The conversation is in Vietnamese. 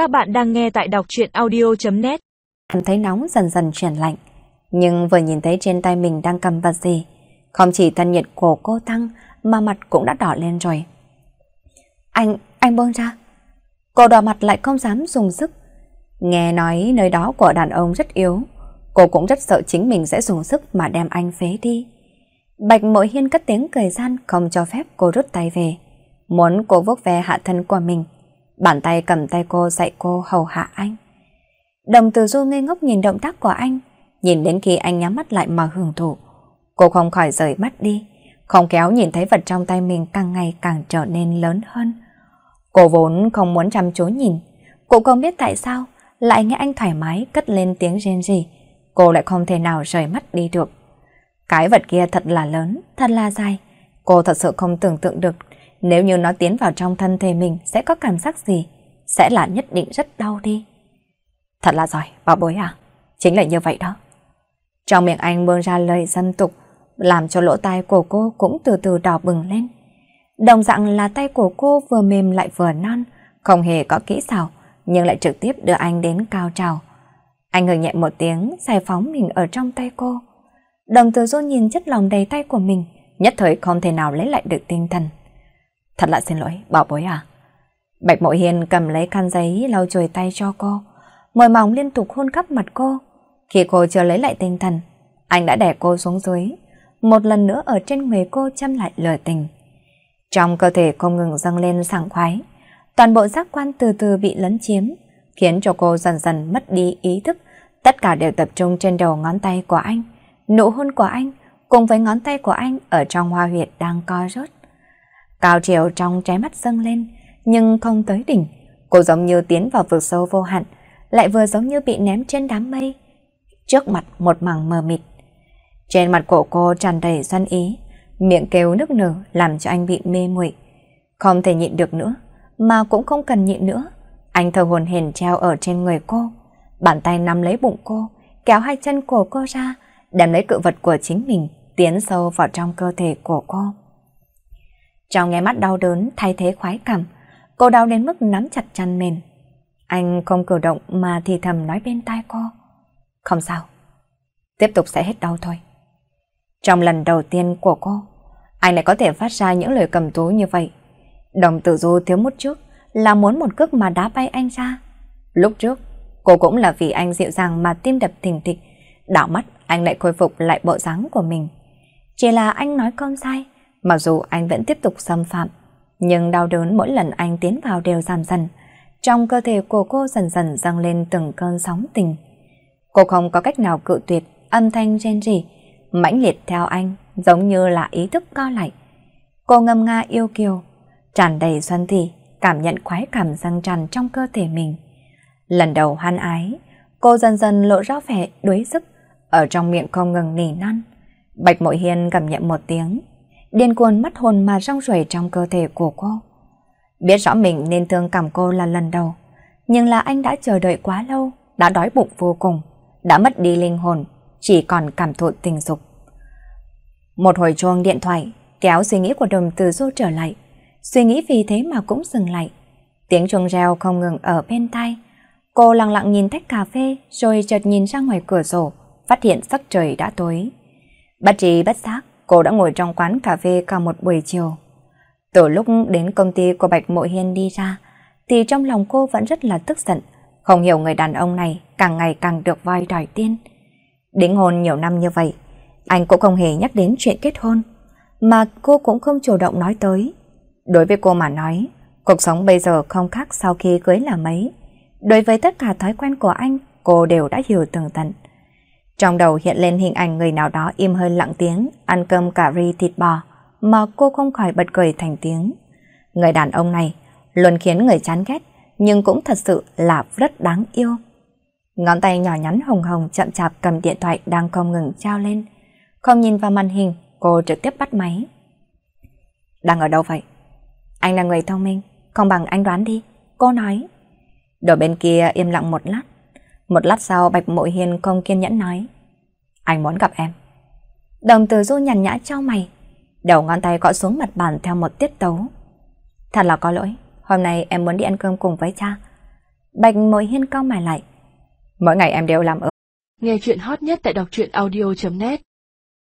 Các bạn đang nghe tại đọc truyện audio.net Cảm thấy nóng dần dần chuyển lạnh, nhưng vừa nhìn thấy trên tay mình đang cầm vật gì, không chỉ thân nhiệt của cô tăng mà mặt cũng đã đỏ lên rồi. Anh, anh buông ra. Cô đỏ mặt lại không dám dùng sức. Nghe nói nơi đó của đàn ông rất yếu, cô cũng rất sợ chính mình sẽ dùng sức mà đem anh phế đi. Bạch Mội Hiên cất tiếng cười gian không cho phép cô rút tay về. Muốn cô vuốt ve hạ thân của mình. Bàn tay cầm tay cô dạy cô hầu hạ anh. Đồng từ du ngây ngốc nhìn động tác của anh, nhìn đến khi anh nhắm mắt lại mà hưởng thụ. Cô không khỏi rời mắt đi, không kéo nhìn thấy vật trong tay mình càng ngày càng trở nên lớn hơn. Cô vốn không muốn chăm chú nhìn, cô không biết tại sao lại nghe anh thoải mái cất lên tiếng rên rỉ. Cô lại không thể nào rời mắt đi được. Cái vật kia thật là lớn, thật là dài. Cô thật sự không tưởng tượng được nếu như nó tiến vào trong thân thể mình sẽ có cảm giác gì. Sẽ là nhất định rất đau đi. Thật là giỏi, bảo bối à? Chính là như vậy đó. Trong miệng anh buông ra lời dân tục, làm cho lỗ tai của cô cũng từ từ đỏ bừng lên. Đồng dạng là tay của cô vừa mềm lại vừa non, không hề có kỹ xảo, nhưng lại trực tiếp đưa anh đến cao trào. Anh ngừng nhẹ một tiếng, giải phóng mình ở trong tay cô. Đồng từ du nhìn chất lòng đầy tay của mình, nhất thời không thể nào lấy lại được tinh thần. Thật là xin lỗi, bảo bối à. Bạch Mộ Hiền cầm lấy khăn giấy lau chùi tay cho cô, môi mỏng liên tục hôn khắp mặt cô. Khi cô chưa lấy lại tinh thần, anh đã đè cô xuống dưới, một lần nữa ở trên người cô chăm lại lời tình. Trong cơ thể không ngừng dâng lên sảng khoái, toàn bộ giác quan từ từ bị lấn chiếm, khiến cho cô dần dần mất đi ý thức, tất cả đều tập trung trên đầu ngón tay của anh. Nụ hôn của anh cùng với ngón tay của anh ở trong hoa huyệt đang co rốt. Cao triều trong trái mắt dâng lên, nhưng không tới đỉnh. Cô giống như tiến vào vực sâu vô hạn, lại vừa giống như bị ném trên đám mây. Trước mặt một mảng mờ mịt. Trên mặt của cô tràn đầy xuân ý, miệng kêu nức nở làm cho anh bị mê muội. Không thể nhịn được nữa, mà cũng không cần nhịn nữa. Anh thờ hồn hển treo ở trên người cô, bàn tay nắm lấy bụng cô, kéo hai chân của cô ra, đem lấy cự vật của chính mình tiến sâu vào trong cơ thể của cô. Trong nghe mắt đau đớn thay thế khoái cảm, cô đau đến mức nắm chặt chăn mền. Anh không cử động mà thì thầm nói bên tai cô. Không sao, tiếp tục sẽ hết đau thôi. Trong lần đầu tiên của cô, anh lại có thể phát ra những lời cầm tú như vậy. Đồng tử du thiếu một trước là muốn một cước mà đá bay anh ra. Lúc trước, cô cũng là vì anh dịu dàng mà tim đập thình thịch, đảo mắt anh lại khôi phục lại bộ dáng của mình. Chỉ là anh nói con sai, mặc dù anh vẫn tiếp tục xâm phạm, nhưng đau đớn mỗi lần anh tiến vào đều giảm dần. Trong cơ thể của cô dần dần dâng lên từng cơn sóng tình. Cô không có cách nào cự tuyệt âm thanh rên rỉ, mãnh liệt theo anh, giống như là ý thức co lại. Cô ngâm nga yêu kiều, tràn đầy xuân thị, cảm nhận khoái cảm dâng tràn trong cơ thể mình. Lần đầu hoan ái, cô dần dần lộ ra vẻ đuối sức, ở trong miệng không ngừng nỉ non. Bạch Mội Hiên cảm nhận một tiếng, điên cuồng mất hồn mà rong ruổi trong cơ thể của cô. Biết rõ mình nên thương cảm cô là lần đầu, nhưng là anh đã chờ đợi quá lâu, đã đói bụng vô cùng, đã mất đi linh hồn, chỉ còn cảm thụ tình dục. Một hồi chuông điện thoại kéo suy nghĩ của đồng từ du trở lại, suy nghĩ vì thế mà cũng dừng lại. Tiếng chuông reo không ngừng ở bên tai. Cô lặng lặng nhìn tách cà phê rồi chợt nhìn ra ngoài cửa sổ, phát hiện sắc trời đã tối. Bất trí bất giác, cô đã ngồi trong quán cà phê cả một buổi chiều. Từ lúc đến công ty của Bạch Mộ Hiên đi ra, thì trong lòng cô vẫn rất là tức giận, không hiểu người đàn ông này càng ngày càng được vai đòi tiên. Đính hôn nhiều năm như vậy, anh cũng không hề nhắc đến chuyện kết hôn, mà cô cũng không chủ động nói tới. Đối với cô mà nói, cuộc sống bây giờ không khác sau khi cưới là mấy. Đối với tất cả thói quen của anh, cô đều đã hiểu tường tận. Trong đầu hiện lên hình ảnh người nào đó im hơi lặng tiếng, ăn cơm cà ri thịt bò, mà cô không khỏi bật cười thành tiếng. Người đàn ông này luôn khiến người chán ghét, nhưng cũng thật sự là rất đáng yêu. Ngón tay nhỏ nhắn hồng hồng chậm chạp cầm điện thoại đang không ngừng trao lên. Không nhìn vào màn hình, cô trực tiếp bắt máy. Đang ở đâu vậy? Anh là người thông minh, không bằng anh đoán đi. Cô nói. Đồ bên kia im lặng một lát. Một lát sau Bạch Mộ Hiền không kiên nhẫn nói. Anh muốn gặp em. Đồng từ du nhàn nhã cho mày. Đầu ngón tay gõ xuống mặt bàn theo một tiết tấu. Thật là có lỗi, hôm nay em muốn đi ăn cơm cùng với cha. Bạch Mộ Hiên cau mày lại. Mỗi ngày em đều làm ở. Nghe chuyện hot nhất tại đọc truyện audio.net